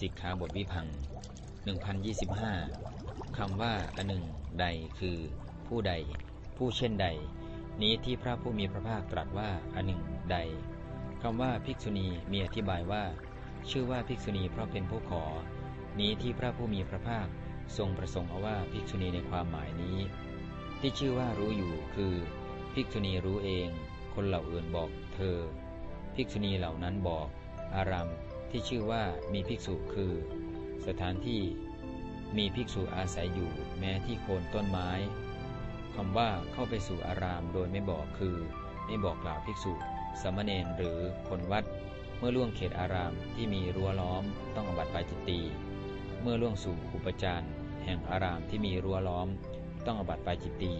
สิกขาบทวิพัง1025 คำว่าอันหนึ่งใดคือ ผู้ใด ผู้เช่นใด นี้ที่พระผู้มีพระภาคตรัสว่าอันหนึ่งใดคำว่าภิกษุณีมีอธิบายว่า ชื่อว่าภิกษุณีเพราะเป็นผู้ขอ นี้ที่พระผู้มีพระภาคทรงประสงค์เอาว่าภิกษุณีในความหมายนี้ ที่ชื่อว่ารู้อยู่คือ ภิกษุณีรู้เอง คนเหล่าอื่นบอกเธอ ภิกษุณีเหล่านั้นบอก อาราม ที่ชื่อว่ามีภิกษุคือ สถานที่มีภิกษุอาศัยอยู่แม้ที่โคนต้นไม้คำว่าเข้าไปสู่อารามโดยไม่บอกคือ ไม่บอกกล่าวภิกษุสามเณรหรือคนวัด เมื่อล่วงเขตอารามที่มีรั้วล้อมต้องอบัติปาจิตตีเมื่อล่วงสู่อุปจารแห่งอารามที่มีรั้วล้อม ต้องอบัติปาจิตตี